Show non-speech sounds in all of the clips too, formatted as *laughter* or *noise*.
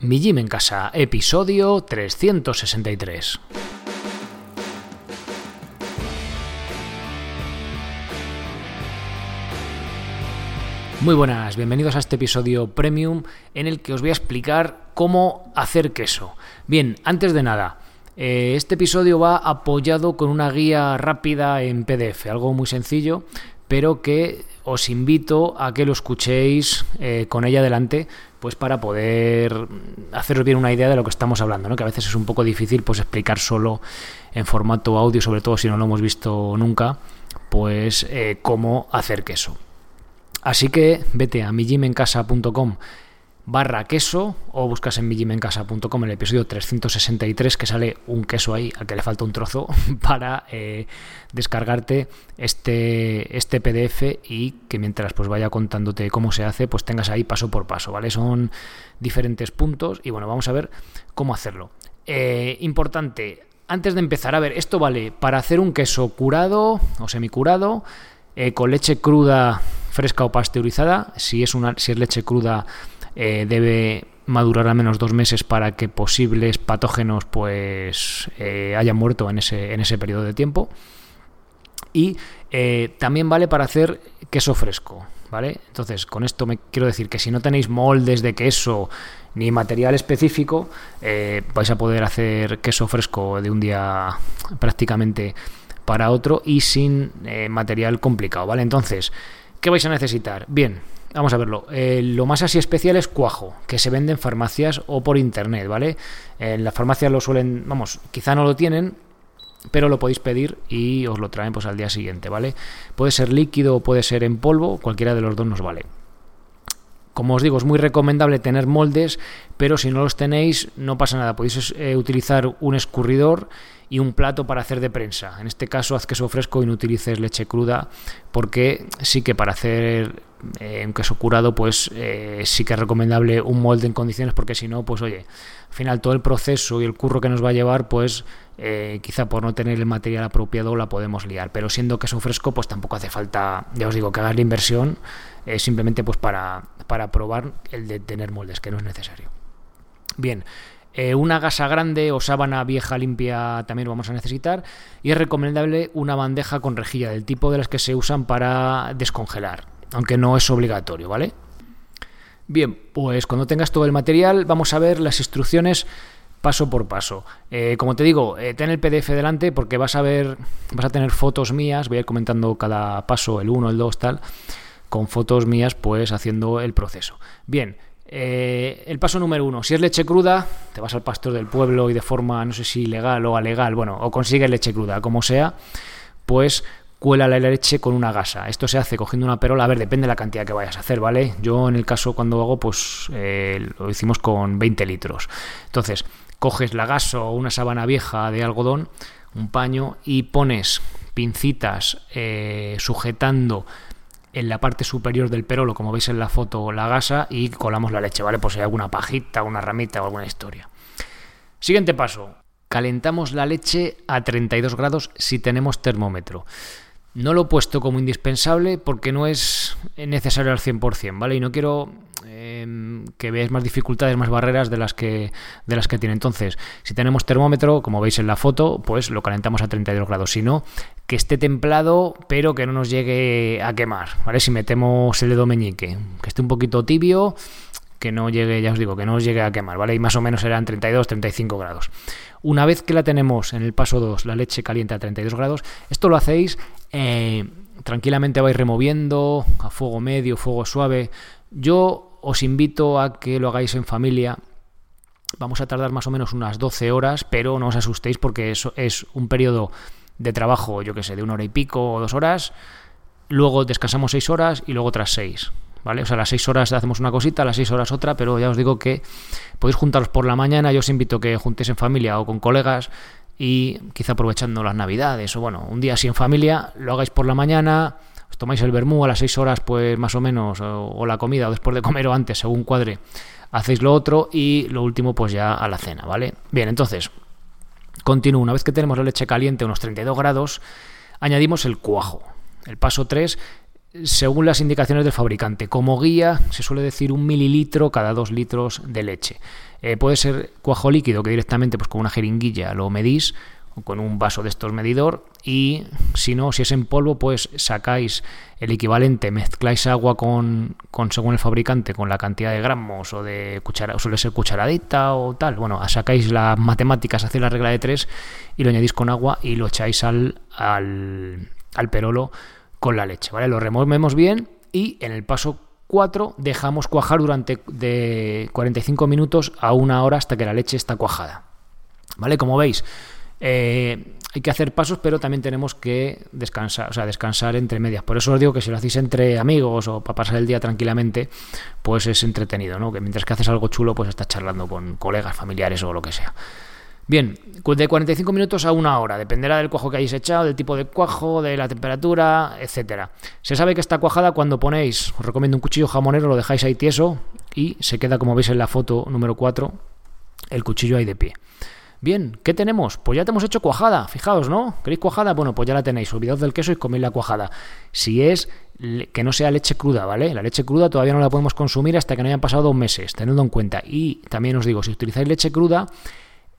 Mi Gym en Casa, episodio 363. Muy buenas, bienvenidos a este episodio premium en el que os voy a explicar cómo hacer queso. Bien, antes de nada, eh, este episodio va apoyado con una guía rápida en PDF, algo muy sencillo, pero que os invito a que lo escuchéis eh, con ella delante, pues para poder haceros bien una idea de lo que estamos hablando, ¿no? que a veces es un poco difícil pues explicar solo en formato audio, sobre todo si no lo hemos visto nunca, pues eh, cómo hacer queso. Así que vete a mijimencasa.com barra queso o buscas en mijimencasa.com el episodio 363 que sale un queso ahí al que le falta un trozo *laughs* para eh, descargarte este, este PDF y que mientras pues vaya contándote cómo se hace pues tengas ahí paso por paso, ¿vale? Son diferentes puntos y bueno, vamos a ver cómo hacerlo. Eh, importante, antes de empezar, a ver, esto vale para hacer un queso curado o semicurado eh, con leche cruda fresca o pasteurizada, si es, una, si es leche cruda eh, debe madurar al menos dos meses para que posibles patógenos pues eh, hayan muerto en ese, en ese periodo de tiempo. Y eh, también vale para hacer queso fresco, ¿vale? Entonces, con esto me quiero decir que si no tenéis moldes de queso ni material específico, vais a poder hacer queso fresco de un día prácticamente para otro y sin material complicado, ¿vale? Entonces, ¿qué vais a necesitar? Bien, Vamos a verlo. Eh, lo más así especial es cuajo, que se vende en farmacias o por internet, ¿vale? En las farmacias lo suelen, vamos, quizá no lo tienen, pero lo podéis pedir y os lo traen pues al día siguiente, ¿vale? Puede ser líquido o puede ser en polvo, cualquiera de los dos nos vale. Como os digo, es muy recomendable tener moldes, pero si no los tenéis, no pasa nada. Podéis eh, utilizar un escurridor y un plato para hacer de prensa. En este caso, haz queso fresco y no utilices leche cruda, porque sí que para hacer eh, un queso curado, pues eh, sí que es recomendable un molde en condiciones, porque si no, pues oye, al final todo el proceso y el curro que nos va a llevar, pues eh, quizá por no tener el material apropiado la podemos liar. Pero siendo queso fresco, pues tampoco hace falta, ya os digo, que hagas la inversión, simplemente pues para, para probar el de tener moldes, que no es necesario. Bien, una gasa grande o sábana vieja limpia también vamos a necesitar. Y es recomendable una bandeja con rejilla, del tipo de las que se usan para descongelar aunque no es obligatorio, ¿vale? Bien, pues cuando tengas todo el material vamos a ver las instrucciones paso por paso. Eh, como te digo, eh, ten el PDF delante porque vas a ver, vas a tener fotos mías, voy a ir comentando cada paso, el 1, el 2, tal, con fotos mías pues haciendo el proceso. Bien, eh, el paso número uno, si es leche cruda, te vas al pastor del pueblo y de forma, no sé si legal o alegal, bueno, o consigues leche cruda, como sea, pues cuela la leche con una gasa. Esto se hace cogiendo una perola, a ver, depende de la cantidad que vayas a hacer, ¿vale? Yo en el caso cuando hago, pues eh, lo hicimos con 20 litros. Entonces, coges la gasa o una sábana vieja de algodón, un paño, y pones pincitas eh, sujetando en la parte superior del perolo, como veis en la foto, la gasa y colamos la leche, ¿vale? Pues si hay alguna pajita, una ramita o alguna historia. Siguiente paso. Calentamos la leche a 32 grados si tenemos termómetro. No lo he puesto como indispensable porque no es necesario al 100%, ¿vale? Y no quiero em, que veáis más dificultades, más barreras de las que de las que tiene. Entonces, si tenemos termómetro, como veis en la foto, pues lo calentamos a 32 grados. Si no, que esté templado, pero que no nos llegue a quemar, ¿vale? Si metemos el dedo meñique, que esté un poquito tibio, que no llegue, ya os digo, que no os llegue a quemar, ¿vale? Y más o menos serán 32-35 grados. Una vez que la tenemos en el paso 2, la leche caliente a 32 grados, esto lo hacéis eh, tranquilamente, vais removiendo a fuego medio, fuego suave. Yo os invito a que lo hagáis en familia. Vamos a tardar más o menos unas 12 horas, pero no os asustéis porque eso es un periodo de trabajo, yo que sé, de una hora y pico o dos horas. Luego descansamos 6 horas y luego otras 6. ¿vale? O sea, a las 6 horas hacemos una cosita, a las 6 horas otra, pero ya os digo que podéis juntaros por la mañana, yo os invito a que juntéis en familia o con colegas y quizá aprovechando las navidades o bueno, un día así en familia, lo hagáis por la mañana, os tomáis el vermú a las 6 horas pues más o menos, o, la comida o después de comer o antes, según cuadre, hacéis lo otro y lo último pues ya a la cena, ¿vale? Bien, entonces, continúo, una vez que tenemos la leche caliente a unos 32 grados, añadimos el cuajo. El paso 3 según las indicaciones del fabricante. Como guía se suele decir un mililitro cada dos litros de leche. Eh, puede ser cuajo líquido que directamente pues con una jeringuilla lo medís o con un vaso de estos medidor y si no, si es en polvo pues sacáis el equivalente, mezcláis agua con, con según el fabricante con la cantidad de gramos o de cuchara, suele ser cucharadita o tal, bueno, sacáis las matemáticas, hacéis la regla de tres y lo añadís con agua y lo echáis al, al, al perolo con la leche, ¿vale? Lo removemos bien y en el paso 4 dejamos cuajar durante de 45 minutos a una hora hasta que la leche está cuajada. ¿Vale? Como veis, eh, hay que hacer pasos, pero también tenemos que descansar, o sea, descansar entre medias. Por eso os digo que si lo hacéis entre amigos o para pasar el día tranquilamente, pues es entretenido, ¿no? Que mientras que haces algo chulo, pues estás charlando con colegas, familiares o lo que sea. Bien, de 45 minutos a una hora, dependerá del cuajo que hayáis echado, del tipo de cuajo, de la temperatura, etcétera. Se sabe que está cuajada cuando ponéis, os recomiendo un cuchillo jamonero, lo dejáis ahí tieso y se queda, como veis en la foto número 4, el cuchillo ahí de pie. Bien, ¿qué tenemos? Pues ya te hemos hecho cuajada, fijaos, ¿no? ¿Queréis cuajada? Bueno, pues ya la tenéis. Olvidaos del queso y coméis la cuajada. Si es que no sea leche cruda, ¿vale? La leche cruda todavía no la podemos consumir hasta que no hayan pasado dos meses, tenedlo en cuenta. Y también os digo, si utilizáis leche cruda,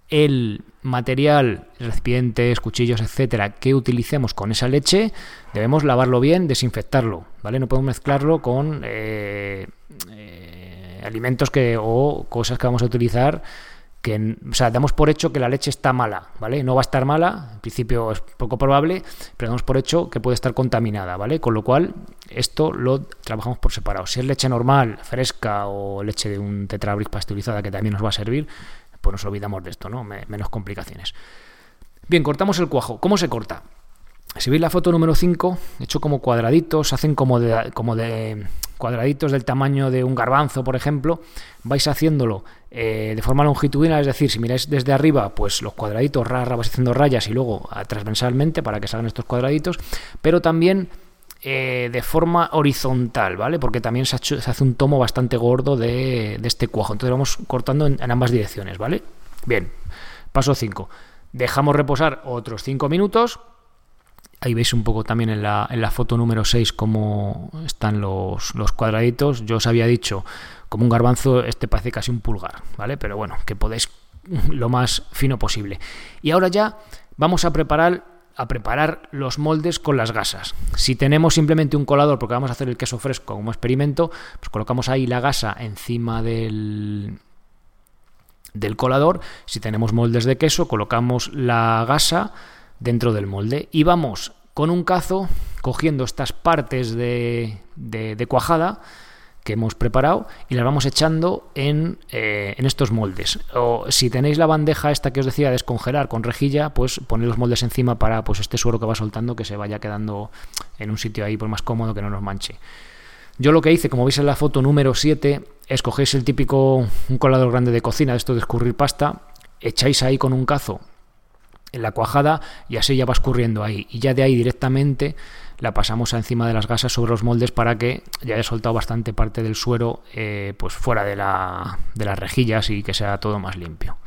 el material, recipientes, cuchillos, etcétera, que utilicemos con esa leche, debemos lavarlo bien, desinfectarlo, ¿vale? No podemos mezclarlo con eh, eh, alimentos que, o cosas que vamos a utilizar que, o sea, damos por hecho que la leche está mala, ¿vale? No va a estar mala, en principio es poco probable, pero damos por hecho que puede estar contaminada, ¿vale? Con lo cual, esto lo trabajamos por separado. Si es leche normal, fresca o leche de un tetrabric pasteurizada que también nos va a servir, pues nos olvidamos de esto, ¿no? menos complicaciones. Bien, cortamos el cuajo. ¿Cómo se corta? Si veis la foto número 5, hecho como cuadraditos, hacen como de, como de cuadraditos del tamaño de un garbanzo, por ejemplo, vais haciéndolo eh, de forma longitudinal, es decir, si miráis desde arriba, pues los cuadraditos, rara, vais haciendo rayas y luego transversalmente para que salgan estos cuadraditos, pero también eh, de forma horizontal, ¿vale? Porque también se, hace un tomo bastante gordo de, este cuajo. Entonces vamos cortando en, ambas direcciones, ¿vale? Bien, paso 5. Dejamos reposar otros 5 minutos. Ahí veis un poco también en la, en la foto número 6 cómo están los, los, cuadraditos. Yo os había dicho, como un garbanzo, este parece casi un pulgar, ¿vale? Pero bueno, que podéis lo más fino posible. Y ahora ya vamos a preparar a preparar los moldes con las gasas. Si tenemos simplemente un colador, porque vamos a hacer el queso fresco como experimento, pues colocamos ahí la gasa encima del, del colador. Si tenemos moldes de queso, colocamos la gasa dentro del molde y vamos con un cazo cogiendo estas partes de, de cuajada que hemos preparado y las vamos echando en, eh, en, estos moldes. O si tenéis la bandeja esta que os decía descongelar con rejilla, pues poned los moldes encima para pues este suero que va soltando que se vaya quedando en un sitio ahí pues más cómodo que no nos manche. Yo lo que hice, como veis en la foto número 7, es cogéis el típico un colador grande de cocina, esto de escurrir pasta, echáis ahí con un cazo en la cuajada y así ya va escurriendo ahí. Y ya de ahí directamente la pasamos encima de las gasas sobre los moldes para que ya haya soltado bastante parte del suero eh, pues fuera de, la, de las rejillas y que sea todo más limpio.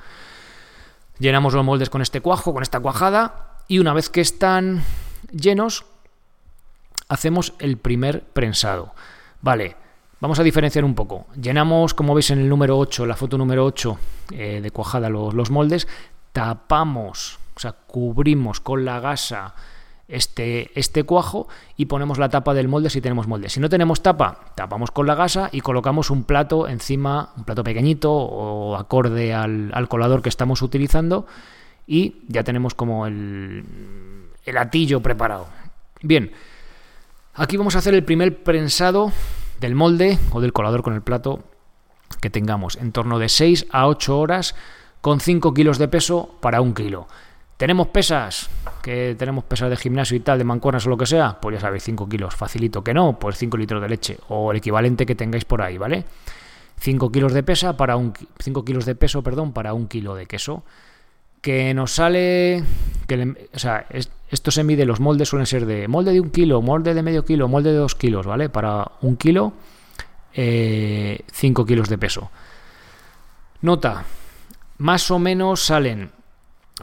Llenamos los moldes con este cuajo, con esta cuajada y una vez que están llenos hacemos el primer prensado. Vale, vamos a diferenciar un poco. Llenamos, como veis en el número 8, la foto número 8 eh, de cuajada los, los moldes, tapamos, o sea, cubrimos con la gasa este, este cuajo y ponemos la tapa del molde si tenemos molde. Si no tenemos tapa, tapamos con la gasa y colocamos un plato encima, un plato pequeñito o acorde al, colador que estamos utilizando y ya tenemos como el, el atillo preparado. Bien, aquí vamos a hacer el primer prensado del molde o del colador con el plato que tengamos en torno de 6 a 8 horas con 5 kilos de peso para un kilo. ¿Tenemos pesas? Que tenemos pesas de gimnasio y tal, de mancuernas o lo que sea, pues ya sabéis, 5 kilos. Facilito que no, pues 5 litros de leche o el equivalente que tengáis por ahí, ¿vale? 5 kilos de pesa para un 5 kilos de peso, perdón, para un kilo de queso. Que nos sale. Que o sea, esto se mide, los moldes suelen ser de molde de un kilo, molde de medio kilo, molde de dos kilos, ¿vale? Para un kilo, 5 eh, kilos de peso. Nota, más o menos salen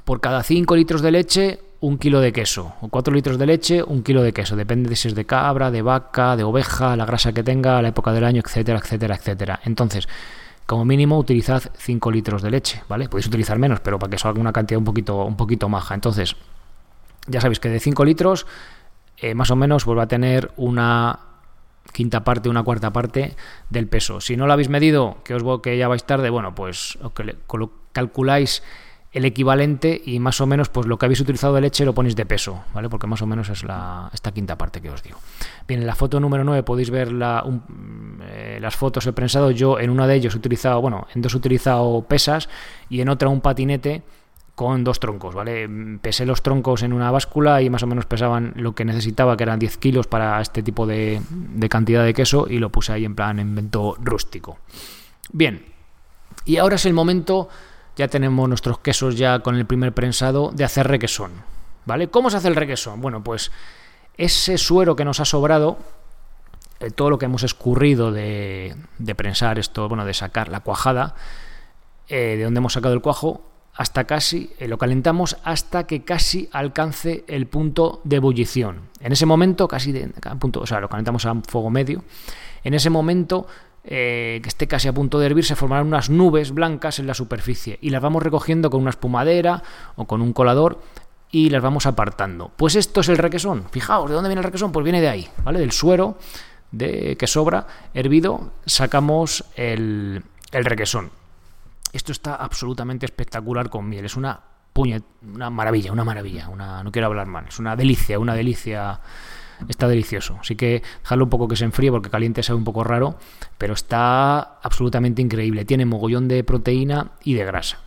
por cada 5 litros de leche, un kilo de queso, o 4 litros de leche, un kilo de queso. Depende de si es de cabra, de vaca, de oveja, la grasa que tenga, la época del año, etcétera, etcétera, etcétera. Entonces, como mínimo utilizad 5 litros de leche, ¿vale? Podéis utilizar menos, pero para que salga una cantidad un poquito, un poquito maja. Entonces, ya sabéis que de 5 litros, eh, más o menos, vuelve a tener una quinta parte, una cuarta parte del peso. Si no lo habéis medido, que os que ya vais tarde, bueno, pues calculáis el equivalente y más o menos pues lo que habéis utilizado de leche lo ponéis de peso, ¿vale? Porque más o menos es la, esta quinta parte que os digo. Bien, en la foto número 9 podéis ver eh, las fotos he prensado. Yo en una de ellos he utilizado, bueno, en dos he utilizado pesas y en otra un patinete con dos troncos, ¿vale? Pesé los troncos en una báscula y más o menos pesaban lo que necesitaba, que eran 10 kilos para este tipo de, de cantidad de queso y lo puse ahí en plan invento rústico. Bien, y ahora es el momento ya tenemos nuestros quesos ya con el primer prensado de hacer requesón. ¿Vale? ¿Cómo se hace el requesón? Bueno, pues ese suero que nos ha sobrado, eh, todo lo que hemos escurrido de, prensar esto, bueno, de sacar la cuajada, eh, de donde hemos sacado el cuajo, hasta casi, eh, lo calentamos hasta que casi alcance el punto de ebullición. En ese momento, casi de, punto, o sea, lo calentamos a fuego medio. En ese momento eh, que esté casi a punto de hervir, se formarán unas nubes blancas en la superficie y las vamos recogiendo con una espumadera o con un colador y las vamos apartando. Pues esto es el requesón. Fijaos, ¿de dónde viene el requesón? Pues viene de ahí, ¿vale? Del suero de, que sobra hervido, sacamos el, el requesón. Esto está absolutamente espectacular con miel. Es una puñet, una maravilla, una maravilla. Una, no quiero hablar mal. Es una delicia, una delicia está delicioso. Así que dejadlo un poco que se enfríe porque caliente sabe un poco raro, pero está absolutamente increíble. Tiene mogollón de proteína y de grasa.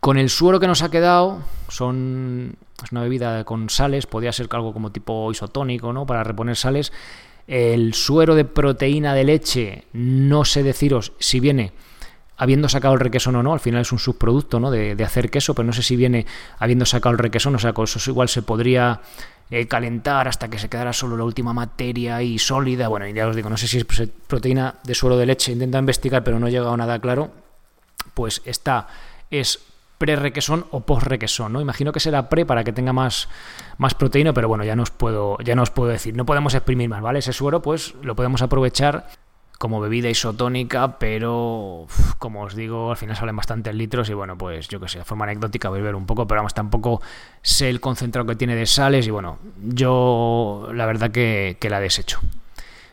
Con el suero que nos ha quedado, son es una bebida con sales, podría ser algo como tipo isotónico, ¿no? Para reponer sales. El suero de proteína de leche, no sé deciros si viene habiendo sacado el requesón o no, al final es un subproducto ¿no? de, de, hacer queso, pero no sé si viene habiendo sacado el requesón, o sea, con eso igual se podría eh, calentar hasta que se quedara solo la última materia y sólida. Bueno, ya os digo, no sé si es proteína de suero de leche, intenta investigar, pero no he llegado a nada claro. Pues esta es pre-requesón o post-requesón, ¿no? Imagino que será pre para que tenga más, más proteína, pero bueno, ya no os puedo, ya no os puedo decir. No podemos exprimir más, ¿vale? Ese suero, pues lo podemos aprovechar como bebida isotónica, pero como os digo, al final salen bastantes litros y bueno, pues yo que sé, de forma anecdótica voy a ver un poco, pero vamos, tampoco sé el concentrado que tiene de sales y bueno, yo la verdad que, que la desecho.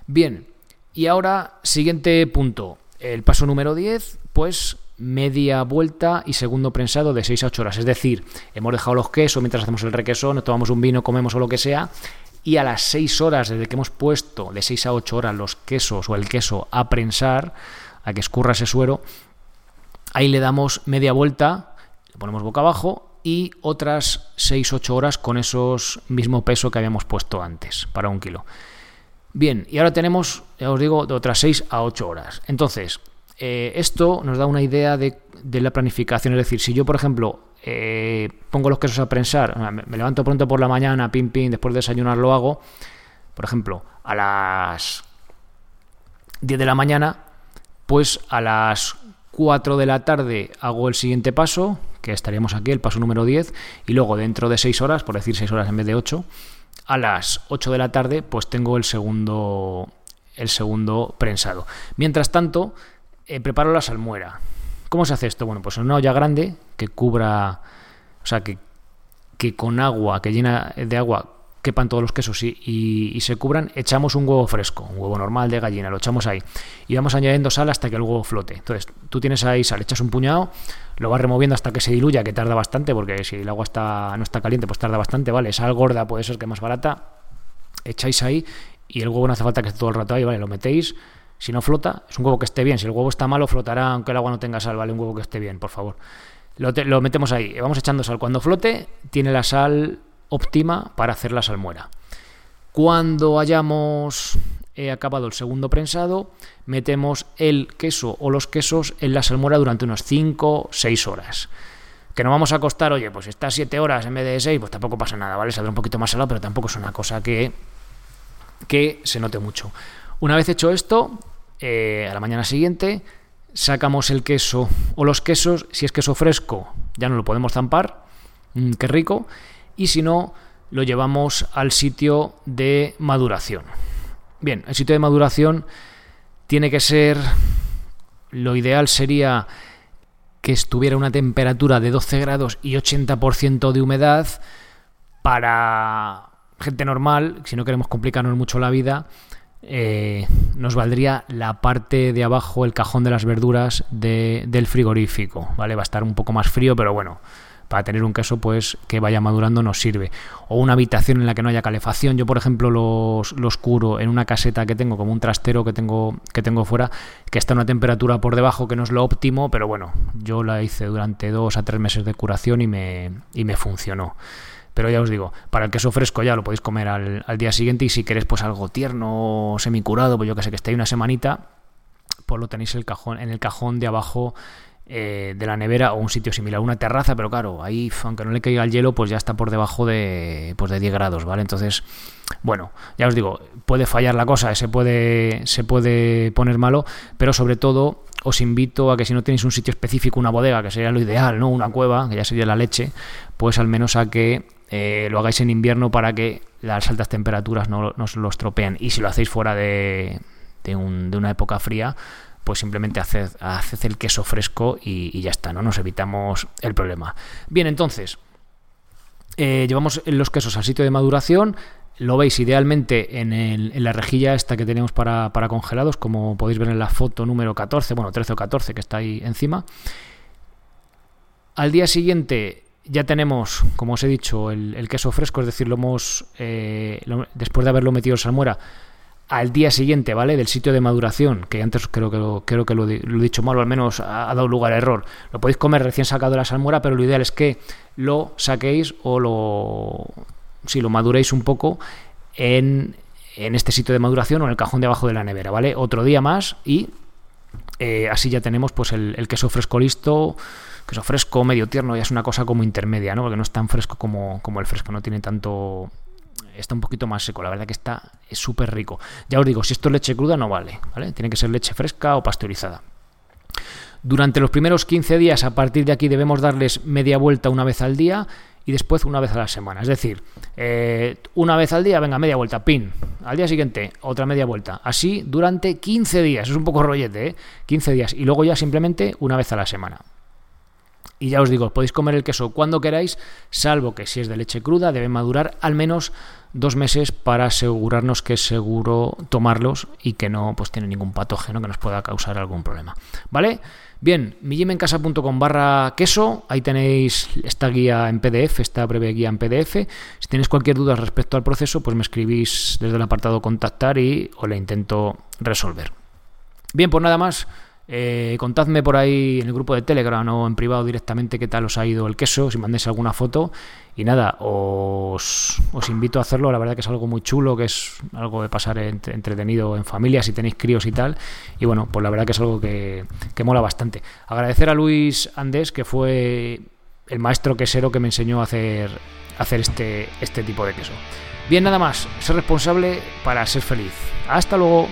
Bien, y ahora siguiente punto, el paso número 10, pues media vuelta y segundo prensado de 6 a 8 horas. Es decir, hemos dejado los quesos mientras hacemos el requesón, nos tomamos un vino, comemos o lo que sea, y a las 6 horas desde que hemos puesto de 6 a 8 horas los quesos o el queso a prensar, a que escurra ese suero, ahí le damos media vuelta, le ponemos boca abajo y otras 6-8 horas con esos mismo peso que habíamos puesto antes para un kilo. Bien, y ahora tenemos, ya os digo, de otras 6 a 8 horas. Entonces, eh, esto nos da una idea de, de, la planificación. Es decir, si yo, por ejemplo, eh, pongo los quesos a prensar, me, levanto pronto por la mañana, pim, pim, después de desayunar lo hago, por ejemplo, a las 10 de la mañana, pues a las 4 de la tarde hago el siguiente paso, que estaríamos aquí, el paso número 10, y luego dentro de 6 horas, por decir 6 horas en vez de 8, a las 8 de la tarde, pues tengo el segundo, el segundo prensado. Mientras tanto, eh, preparo la salmuera. ¿Cómo se hace esto? Bueno, pues en una olla grande que cubra, o sea, que, con agua, que llena de agua, quepan todos los quesos y, se cubran, echamos un huevo fresco, un huevo normal de gallina, lo echamos ahí y vamos añadiendo sal hasta que el huevo flote. Entonces, tú tienes ahí sal, echas un puñado, lo vas removiendo hasta que se diluya, que tarda bastante, porque si el agua está, no está caliente, pues tarda bastante, ¿vale? Sal gorda puede ser que más barata, echáis ahí y el huevo no hace falta que esté todo el rato ahí, ¿vale? Lo metéis, si no flota, es un huevo que esté bien. Si el huevo está malo, flotará aunque el agua no tenga sal, ¿vale? Un huevo que esté bien, por favor. Lo, metemos ahí, vamos echando sal. Cuando flote, tiene la sal óptima para hacer la salmuera. Cuando hayamos eh, acabado el segundo prensado, metemos el queso o los quesos en la salmuera durante unos 5 6 horas. Que no vamos a costar, oye, pues está 7 horas en vez de 6, pues tampoco pasa nada, ¿vale? Saldrá un poquito más salado, pero tampoco es una cosa que, que se note mucho. Una vez hecho esto, eh, a la mañana siguiente sacamos el queso o los quesos, si es queso fresco, ya no lo podemos zampar, mm, qué rico. Y si no, lo llevamos al sitio de maduración. Bien, el sitio de maduración tiene que ser, lo ideal sería que estuviera una temperatura de 12 grados y 80% de humedad para gente normal, si no queremos complicarnos mucho la vida, eh, nos valdría la parte de abajo, el cajón de las verduras del frigorífico, ¿vale? Va a estar un poco más frío, pero bueno, para tener un queso pues que vaya madurando nos sirve. O una habitación en la que no haya calefacción. Yo, por ejemplo, los, los curo en una caseta que tengo, como un trastero que tengo, que tengo fuera, que está a una temperatura por debajo que no es lo óptimo, pero bueno, yo la hice durante dos a tres meses de curación y me, y me funcionó. Pero ya os digo, para el queso fresco ya lo podéis comer al, día siguiente y si queréis pues algo tierno, semicurado, pues yo que sé, que esté ahí una semanita, pues lo tenéis el cajón, en el cajón de abajo eh, de la nevera o un sitio similar, una terraza, pero claro, ahí aunque no le caiga el hielo, pues ya está por debajo de, pues de 10 grados, ¿vale? Entonces, bueno, ya os digo, puede fallar la cosa, se puede, se puede poner malo, pero sobre todo os invito a que si no tenéis un sitio específico, una bodega, que sería lo ideal, ¿no? Una cueva, que ya sería la leche, pues al menos a que eh, lo hagáis en invierno para que las altas temperaturas no, no lo estropean. Y si lo hacéis fuera de, de, un, de una época fría, pues simplemente haced, el queso fresco y, ya está, ¿no? Nos evitamos el problema. Bien, entonces, eh, llevamos los quesos al sitio de maduración. Lo veis idealmente en, la rejilla esta que tenemos para, congelados, como podéis ver en la foto número 14, bueno, 13 o 14 que está ahí encima. Al día siguiente ya tenemos, como os he dicho, el, queso fresco, es decir, lo hemos, eh, después de haberlo metido en salmuera, al día siguiente, ¿vale? Del sitio de maduración, que antes creo que lo, creo que lo, he dicho mal, o al menos ha, dado lugar a error. Lo podéis comer recién sacado de la salmuera, pero lo ideal es que lo saquéis o lo, si lo maduréis un poco en, en, este sitio de maduración o en el cajón de abajo de la nevera, ¿vale? Otro día más y eh, así ya tenemos pues el, el, queso fresco listo, queso fresco, medio tierno, ya es una cosa como intermedia, ¿no? Porque no es tan fresco como, como el fresco, no tiene tanto está un poquito más seco. La verdad que está súper rico. Ya os digo, si esto es leche cruda no vale, ¿vale? Tiene que ser leche fresca o pasteurizada. Durante los primeros 15 días, a partir de aquí, debemos darles media vuelta una vez al día y después una vez a la semana. Es decir, eh, una vez al día, venga, media vuelta, pin. Al día siguiente, otra media vuelta. Así durante 15 días. Es un poco rollete, ¿eh? 15 días. Y luego ya simplemente una vez a la semana. Y ya os digo, podéis comer el queso cuando queráis, salvo que si es de leche cruda debe madurar al menos dos meses para asegurarnos que es seguro tomarlos y que no pues tiene ningún patógeno que nos pueda causar algún problema. ¿Vale? Bien, millimencasa.com barra queso, ahí tenéis esta guía en PDF, esta breve guía en PDF. Si tenéis cualquier duda respecto al proceso, pues me escribís desde el apartado contactar y os la intento resolver. Bien, pues nada más. Eh, contadme por ahí en el grupo de Telegram o en privado directamente qué tal os ha ido el queso, si mandéis alguna foto. Y nada, os, invito a hacerlo. La verdad que es algo muy chulo, que es algo de pasar entretenido en familia, si tenéis críos y tal. Y bueno, pues la verdad que es algo que, que mola bastante. Agradecer a Luis Andés, que fue el maestro quesero que me enseñó a hacer, hacer este, este tipo de queso. Bien, nada más, ser responsable para ser feliz. Hasta luego.